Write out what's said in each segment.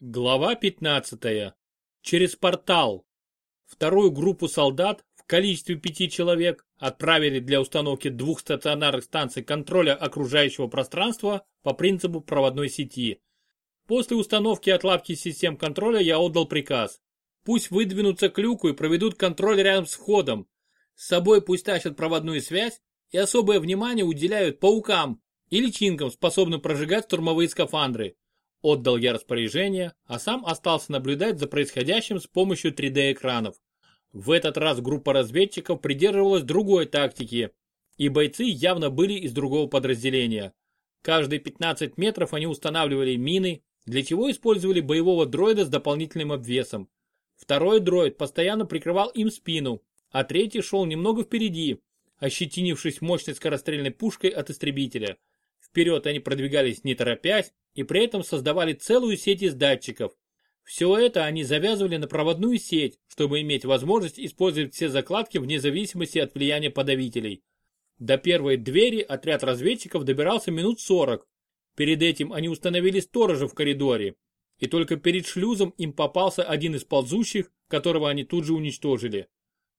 Глава 15. Через портал. Вторую группу солдат в количестве пяти человек отправили для установки двух стационарных станций контроля окружающего пространства по принципу проводной сети. После установки отладки систем контроля я отдал приказ. Пусть выдвинутся к люку и проведут контроль рядом с входом. С собой пусть тащат проводную связь и особое внимание уделяют паукам и личинкам, способным прожигать штурмовые скафандры. Отдал я распоряжение, а сам остался наблюдать за происходящим с помощью 3D-экранов. В этот раз группа разведчиков придерживалась другой тактики, и бойцы явно были из другого подразделения. Каждые 15 метров они устанавливали мины, для чего использовали боевого дроида с дополнительным обвесом. Второй дроид постоянно прикрывал им спину, а третий шел немного впереди, ощетинившись мощной скорострельной пушкой от истребителя. Вперед они продвигались не торопясь, и при этом создавали целую сеть из датчиков. Все это они завязывали на проводную сеть, чтобы иметь возможность использовать все закладки вне зависимости от влияния подавителей. До первой двери отряд разведчиков добирался минут 40. Перед этим они установили сторожа в коридоре. И только перед шлюзом им попался один из ползущих, которого они тут же уничтожили.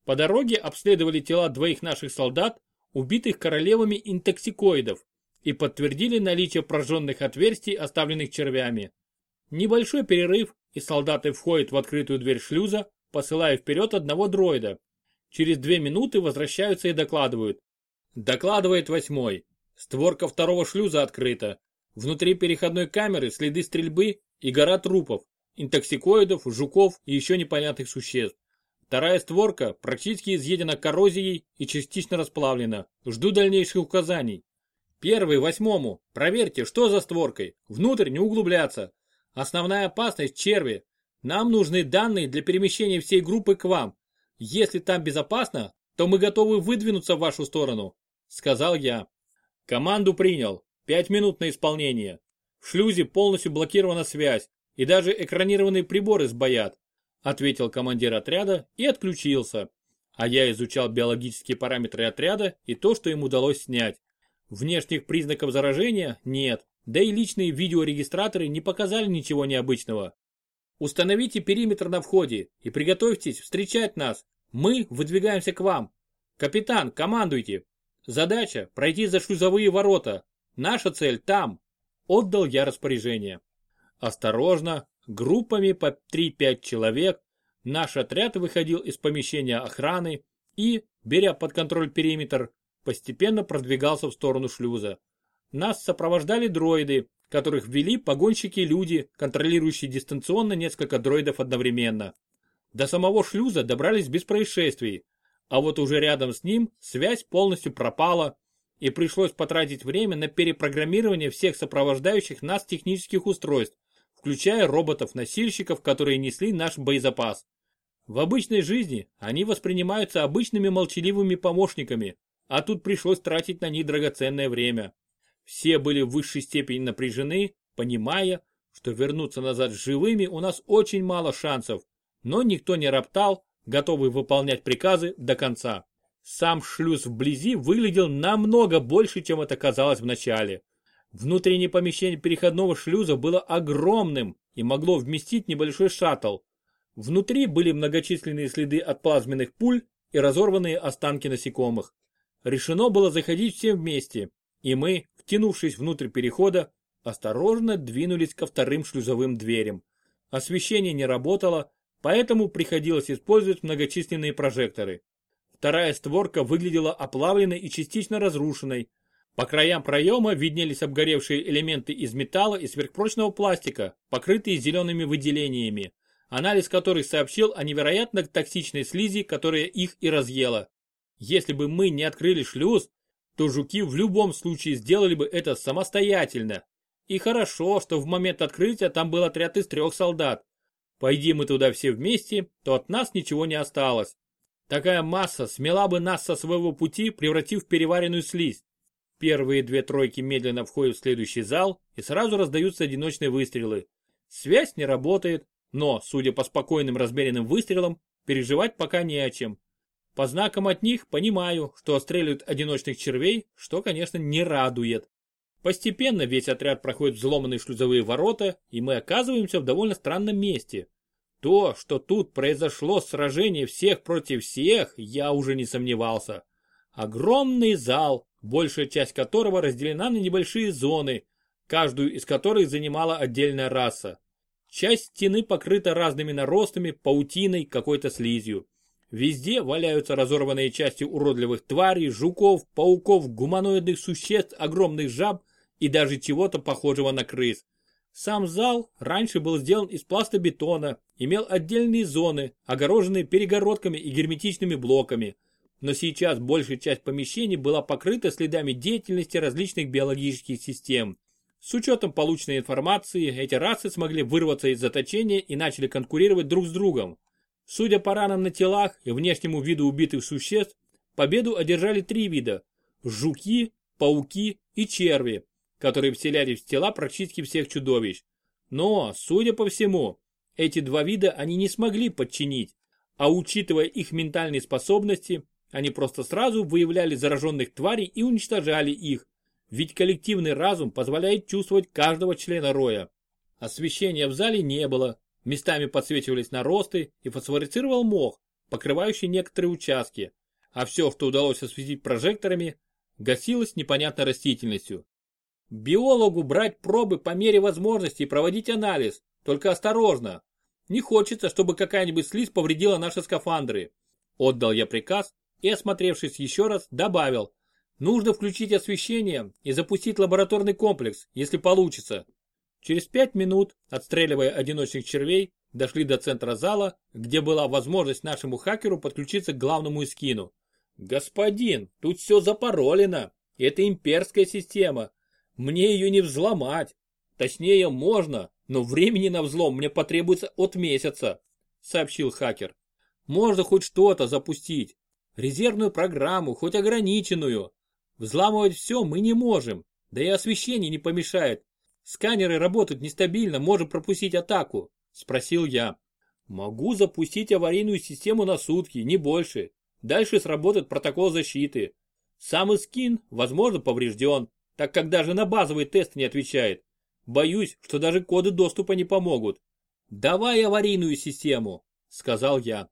По дороге обследовали тела двоих наших солдат, убитых королевами интоксикоидов и подтвердили наличие прожженных отверстий, оставленных червями. Небольшой перерыв, и солдаты входят в открытую дверь шлюза, посылая вперед одного дроида. Через две минуты возвращаются и докладывают. Докладывает восьмой. Створка второго шлюза открыта. Внутри переходной камеры следы стрельбы и гора трупов, интоксикоидов, жуков и еще непонятных существ. Вторая створка практически изъедена коррозией и частично расплавлена. Жду дальнейших указаний. Первый восьмому. Проверьте, что за створкой. Внутрь не углубляться. Основная опасность – черви. Нам нужны данные для перемещения всей группы к вам. Если там безопасно, то мы готовы выдвинуться в вашу сторону», – сказал я. Команду принял. Пять минут на исполнение. В шлюзе полностью блокирована связь, и даже экранированные приборы сбоят, ответил командир отряда и отключился. А я изучал биологические параметры отряда и то, что им удалось снять. Внешних признаков заражения нет, да и личные видеорегистраторы не показали ничего необычного. Установите периметр на входе и приготовьтесь встречать нас. Мы выдвигаемся к вам. Капитан, командуйте. Задача – пройти за шлюзовые ворота. Наша цель там. Отдал я распоряжение. Осторожно, группами по 3-5 человек, наш отряд выходил из помещения охраны и, беря под контроль периметр, постепенно продвигался в сторону шлюза. Нас сопровождали дроиды, которых ввели погонщики-люди, контролирующие дистанционно несколько дроидов одновременно. До самого шлюза добрались без происшествий, а вот уже рядом с ним связь полностью пропала, и пришлось потратить время на перепрограммирование всех сопровождающих нас технических устройств, включая роботов-носильщиков, которые несли наш боезапас. В обычной жизни они воспринимаются обычными молчаливыми помощниками, а тут пришлось тратить на них драгоценное время. Все были в высшей степени напряжены, понимая, что вернуться назад живыми у нас очень мало шансов, но никто не роптал, готовый выполнять приказы до конца. Сам шлюз вблизи выглядел намного больше, чем это казалось в начале. Внутреннее помещение переходного шлюза было огромным и могло вместить небольшой шаттл. Внутри были многочисленные следы от плазменных пуль и разорванные останки насекомых. Решено было заходить всем вместе, и мы, втянувшись внутрь перехода, осторожно двинулись ко вторым шлюзовым дверям. Освещение не работало, поэтому приходилось использовать многочисленные прожекторы. Вторая створка выглядела оплавленной и частично разрушенной. По краям проема виднелись обгоревшие элементы из металла и сверхпрочного пластика, покрытые зелеными выделениями, анализ которых сообщил о невероятно токсичной слизи, которая их и разъела. Если бы мы не открыли шлюз, то жуки в любом случае сделали бы это самостоятельно. И хорошо, что в момент открытия там был отряд из трех солдат. Пойди мы туда все вместе, то от нас ничего не осталось. Такая масса смела бы нас со своего пути, превратив в переваренную слизь. Первые две тройки медленно входят в следующий зал и сразу раздаются одиночные выстрелы. Связь не работает, но, судя по спокойным размеренным выстрелам, переживать пока не о чем. По знакам от них понимаю, что отстреливают одиночных червей, что, конечно, не радует. Постепенно весь отряд проходит взломанные шлюзовые ворота, и мы оказываемся в довольно странном месте. То, что тут произошло сражение всех против всех, я уже не сомневался. Огромный зал, большая часть которого разделена на небольшие зоны, каждую из которых занимала отдельная раса. Часть стены покрыта разными наростами, паутиной, какой-то слизью. Везде валяются разорванные части уродливых тварей, жуков, пауков, гуманоидных существ, огромных жаб и даже чего-то похожего на крыс. Сам зал раньше был сделан из пластобетона, имел отдельные зоны, огороженные перегородками и герметичными блоками. Но сейчас большая часть помещений была покрыта следами деятельности различных биологических систем. С учетом полученной информации, эти расы смогли вырваться из заточения и начали конкурировать друг с другом. Судя по ранам на телах и внешнему виду убитых существ, победу одержали три вида – жуки, пауки и черви, которые вселялись в тела практически всех чудовищ. Но, судя по всему, эти два вида они не смогли подчинить, а учитывая их ментальные способности, они просто сразу выявляли зараженных тварей и уничтожали их, ведь коллективный разум позволяет чувствовать каждого члена роя. Освещения в зале не было, местами подсвечивались наросты и фосфорицировал мох, покрывающий некоторые участки, а все, что удалось осветить прожекторами, гасилось непонятной растительностью. Биологу брать пробы по мере возможности и проводить анализ, только осторожно. Не хочется, чтобы какая-нибудь слизь повредила наши скафандры. Отдал я приказ и, осмотревшись еще раз, добавил. Нужно включить освещение и запустить лабораторный комплекс, если получится. Через пять минут, отстреливая одиночных червей, дошли до центра зала, где была возможность нашему хакеру подключиться к главному эскину. Господин, тут все запаролено. Это имперская система, мне ее не взломать. Точнее, можно, но времени на взлом мне потребуется от месяца, сообщил хакер. Можно хоть что-то запустить. Резервную программу, хоть ограниченную. Взламывать все мы не можем, да и освещение не помешает. Сканеры работают нестабильно, можем пропустить атаку, спросил я. Могу запустить аварийную систему на сутки, не больше. Дальше сработает протокол защиты. Сам скин, возможно, поврежден, так как даже на базовый тест не отвечает. Боюсь, что даже коды доступа не помогут. Давай аварийную систему, сказал я.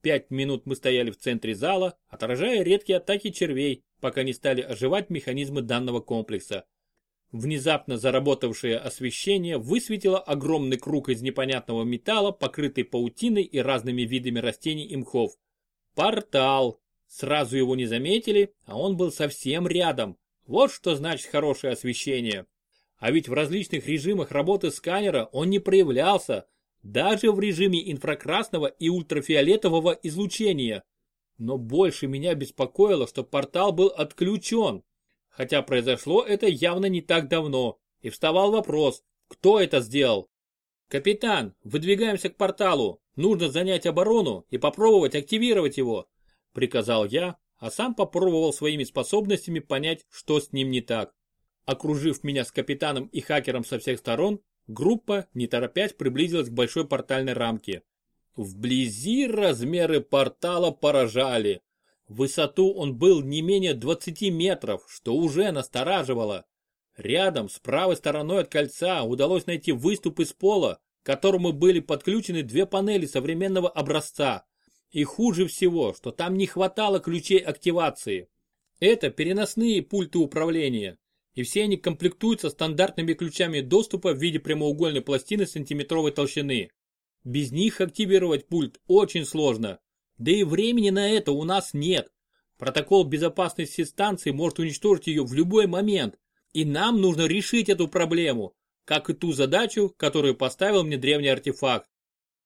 Пять минут мы стояли в центре зала, отражая редкие атаки червей, пока не стали оживать механизмы данного комплекса. Внезапно заработавшее освещение высветило огромный круг из непонятного металла, покрытый паутиной и разными видами растений и мхов. Портал. Сразу его не заметили, а он был совсем рядом, вот что значит хорошее освещение. А ведь в различных режимах работы сканера он не проявлялся, даже в режиме инфракрасного и ультрафиолетового излучения. Но больше меня беспокоило, что портал был отключен. Хотя произошло это явно не так давно. И вставал вопрос, кто это сделал? «Капитан, выдвигаемся к порталу. Нужно занять оборону и попробовать активировать его», приказал я, а сам попробовал своими способностями понять, что с ним не так. Окружив меня с капитаном и хакером со всех сторон, группа, не торопясь, приблизилась к большой портальной рамке. Вблизи размеры портала поражали. Высоту он был не менее 20 метров, что уже настораживало. Рядом, с правой стороной от кольца, удалось найти выступ из пола, к которому были подключены две панели современного образца. И хуже всего, что там не хватало ключей активации. Это переносные пульты управления, и все они комплектуются стандартными ключами доступа в виде прямоугольной пластины сантиметровой толщины. Без них активировать пульт очень сложно, да и времени на это у нас нет. Протокол безопасности станции может уничтожить ее в любой момент, и нам нужно решить эту проблему, как и ту задачу, которую поставил мне древний артефакт.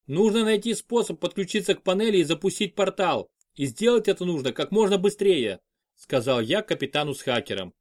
Нужно найти способ подключиться к панели и запустить портал. И сделать это нужно как можно быстрее, сказал я капитану с хакером.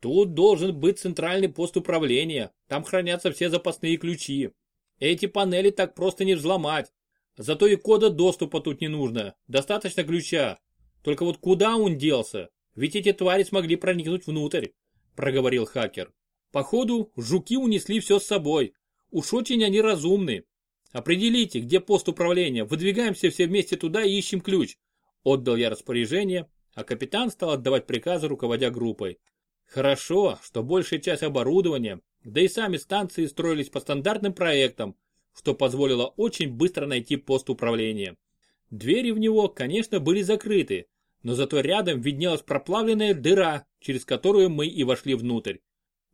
Тут должен быть центральный пост управления, там хранятся все запасные ключи. Эти панели так просто не взломать. Зато и кода доступа тут не нужно, достаточно ключа. Только вот куда он делся? Ведь эти твари смогли проникнуть внутрь, проговорил хакер. Походу, жуки унесли все с собой. Уж очень они разумны. Определите, где пост управления, выдвигаемся все вместе туда и ищем ключ. Отдал я распоряжение, а капитан стал отдавать приказы, руководя группой. Хорошо, что большая часть оборудования, да и сами станции строились по стандартным проектам, что позволило очень быстро найти пост управления. Двери в него, конечно, были закрыты, но зато рядом виднелась проплавленная дыра, через которую мы и вошли внутрь.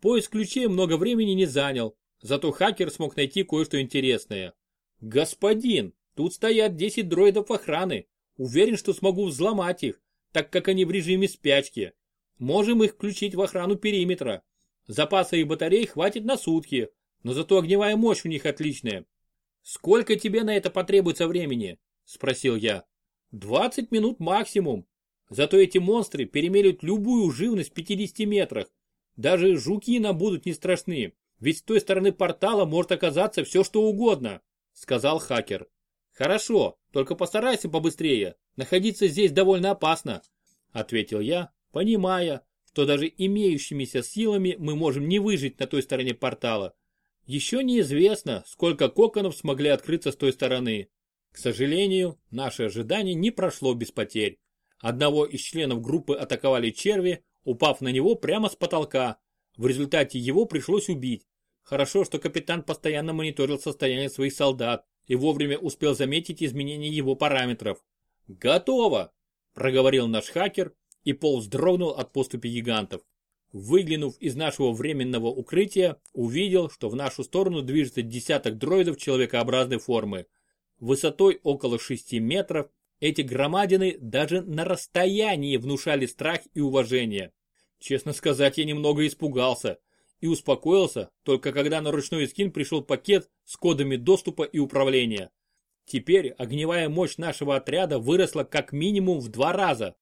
Поиск ключей много времени не занял, зато хакер смог найти кое-что интересное. Господин, тут стоят 10 дроидов охраны. Уверен, что смогу взломать их, так как они в режиме спячки. Можем их включить в охрану периметра. Запаса их батарей хватит на сутки, но зато огневая мощь у них отличная. Сколько тебе на это потребуется времени? Спросил я. 20 минут максимум. Зато эти монстры перемелют любую живность в 50 метрах. Даже жуки нам будут не страшны, ведь с той стороны портала может оказаться все что угодно, сказал хакер. Хорошо, только постарайся побыстрее, находиться здесь довольно опасно, ответил я, понимая, что даже имеющимися силами мы можем не выжить на той стороне портала. Еще неизвестно, сколько коконов смогли открыться с той стороны. К сожалению, наше ожидание не прошло без потерь. Одного из членов группы атаковали черви, упав на него прямо с потолка. В результате его пришлось убить. Хорошо, что капитан постоянно мониторил состояние своих солдат и вовремя успел заметить изменения его параметров. «Готово!» – проговорил наш хакер, и пол вздрогнул от поступи гигантов. Выглянув из нашего временного укрытия, увидел, что в нашу сторону движется десяток дроидов человекообразной формы. Высотой около 6 метров эти громадины даже на расстоянии внушали страх и уважение. Честно сказать, я немного испугался и успокоился, только когда на ручной скин пришел пакет с кодами доступа и управления. Теперь огневая мощь нашего отряда выросла как минимум в два раза.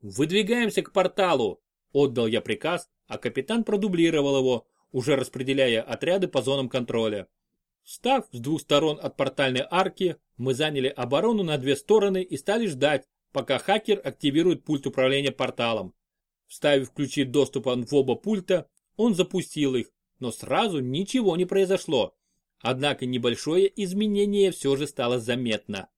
«Выдвигаемся к порталу!» – отдал я приказ, а капитан продублировал его, уже распределяя отряды по зонам контроля. Встав с двух сторон от портальной арки, мы заняли оборону на две стороны и стали ждать, пока хакер активирует пульт управления порталом. Вставив ключи доступа в оба пульта, он запустил их, но сразу ничего не произошло. Однако небольшое изменение все же стало заметно.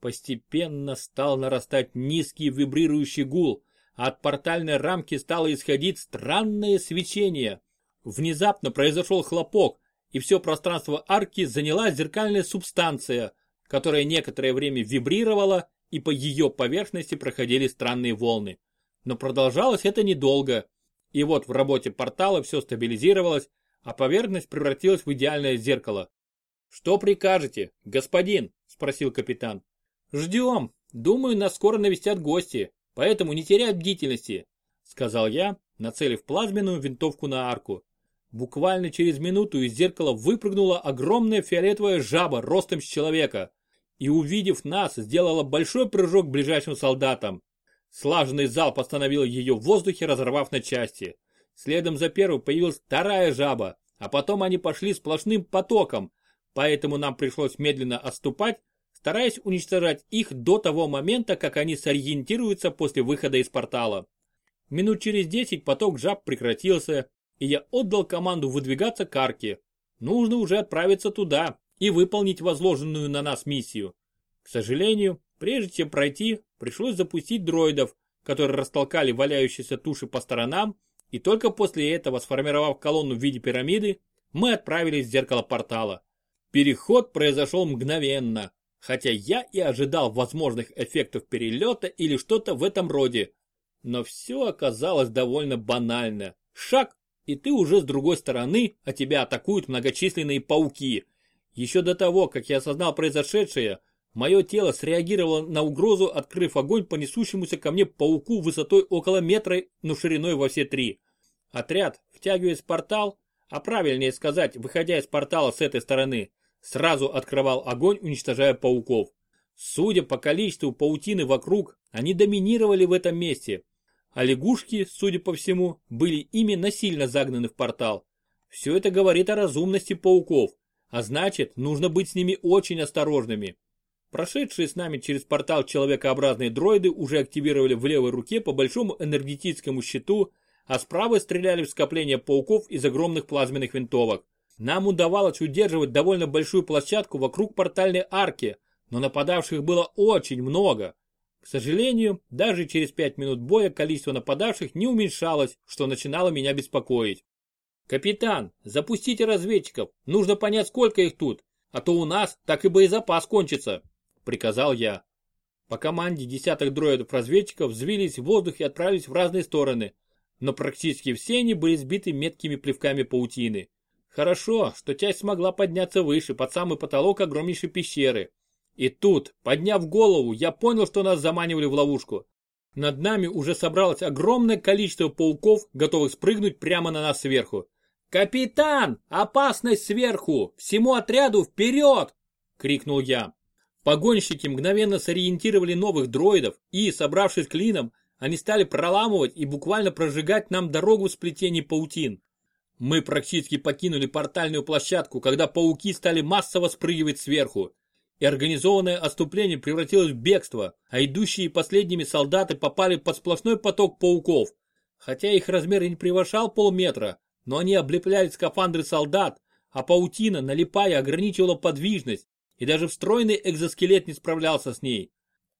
Постепенно стал нарастать низкий вибрирующий гул, от портальной рамки стало исходить странное свечение. Внезапно произошел хлопок, и все пространство арки заняла зеркальная субстанция, которая некоторое время вибрировала, и по ее поверхности проходили странные волны. Но продолжалось это недолго, и вот в работе портала все стабилизировалось, а поверхность превратилась в идеальное зеркало. «Что прикажете, господин?» – спросил капитан. «Ждем. Думаю, нас скоро навестят гости, поэтому не терять бдительности», – сказал я, нацелив плазменную винтовку на арку. Буквально через минуту из зеркала выпрыгнула огромная фиолетовая жаба ростом с человека и, увидев нас, сделала большой прыжок к ближайшим солдатам. Слаженный залп остановил ее в воздухе, разорвав на части. Следом за первой появилась вторая жаба, а потом они пошли сплошным потоком, поэтому нам пришлось медленно отступать, стараясь уничтожать их до того момента, как они сориентируются после выхода из портала. Минут через десять поток жаб прекратился, и я отдал команду выдвигаться к арке. Нужно уже отправиться туда и выполнить возложенную на нас миссию. К сожалению, прежде чем пройти, пришлось запустить дроидов, которые растолкали валяющиеся туши по сторонам, и только после этого, сформировав колонну в виде пирамиды, мы отправились в зеркало портала. Переход произошел мгновенно, хотя я и ожидал возможных эффектов перелета или что-то в этом роде. Но все оказалось довольно банально. Шаг и ты уже с другой стороны, а тебя атакуют многочисленные пауки. Еще до того, как я осознал произошедшее, мое тело среагировало на угрозу, открыв огонь по несущемуся ко мне пауку высотой около метра, но шириной во все три. Отряд, втягиваясь в портал, а правильнее сказать, выходя из портала с этой стороны, сразу открывал огонь, уничтожая пауков. Судя по количеству паутины вокруг, они доминировали в этом месте, а лягушки, судя по всему, были ими насильно загнаны в портал. Все это говорит о разумности пауков, а значит, нужно быть с ними очень осторожными. Прошедшие с нами через портал человекообразные дроиды уже активировали в левой руке по большому энергетическому щиту, а с правой стреляли в скопление пауков из огромных плазменных винтовок. Нам удавалось удерживать довольно большую площадку вокруг портальной арки, но нападавших было очень много. К сожалению, даже через 5 минут боя количество нападавших не уменьшалось, что начинало меня беспокоить. «Капитан, запустите разведчиков, нужно понять, сколько их тут, а то у нас так и боезапас кончится», — приказал я. По команде десяток дроидов-разведчиков взвились в воздух и отправились в разные стороны, но практически все они были сбиты меткими плевками паутины. Хорошо, что часть смогла подняться выше, под самый потолок огромнейшей пещеры. И тут, подняв голову, я понял, что нас заманивали в ловушку. Над нами уже собралось огромное количество пауков, готовых спрыгнуть прямо на нас сверху. «Капитан! Опасность сверху! Всему отряду вперед!» — крикнул я. Погонщики мгновенно сориентировали новых дроидов и, собравшись клином, они стали проламывать и буквально прожигать нам дорогу в сплетении паутин. Мы практически покинули портальную площадку, когда пауки стали массово спрыгивать сверху. И организованное отступление превратилось в бегство, а идущие последними солдаты попали под сплошной поток пауков. Хотя их размер и не превышал полметра, но они облепляли скафандры солдат, а паутина, налипая, ограничивала подвижность, и даже встроенный экзоскелет не справлялся с ней.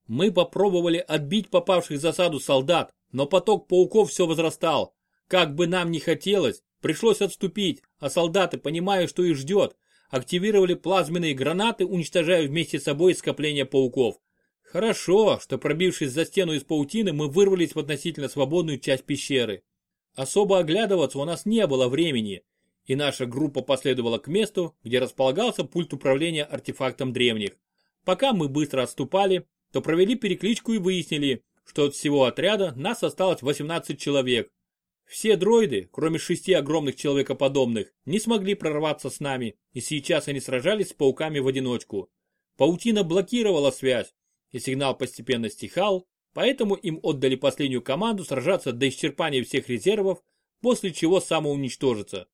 Мы попробовали отбить попавших в засаду солдат, но поток пауков все возрастал. Как бы нам ни хотелось, пришлось отступить, а солдаты, понимая, что их ждет, активировали плазменные гранаты, уничтожая вместе с собой скопление пауков. Хорошо, что пробившись за стену из паутины, мы вырвались в относительно свободную часть пещеры. Особо оглядываться у нас не было времени, и наша группа последовала к месту, где располагался пульт управления артефактом древних. Пока мы быстро отступали, то провели перекличку и выяснили, что от всего отряда нас осталось 18 человек. Все дроиды, кроме шести огромных человекоподобных, не смогли прорваться с нами, и сейчас они сражались с пауками в одиночку. Паутина блокировала связь, и сигнал постепенно стихал, поэтому им отдали последнюю команду сражаться до исчерпания всех резервов, после чего самоуничтожиться.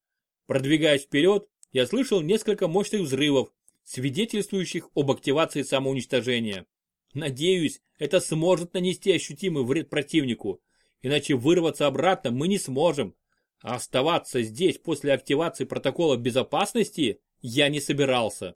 Продвигаясь вперед, я слышал несколько мощных взрывов, свидетельствующих об активации самоуничтожения. Надеюсь, это сможет нанести ощутимый вред противнику, иначе вырваться обратно мы не сможем. А оставаться здесь после активации протокола безопасности я не собирался.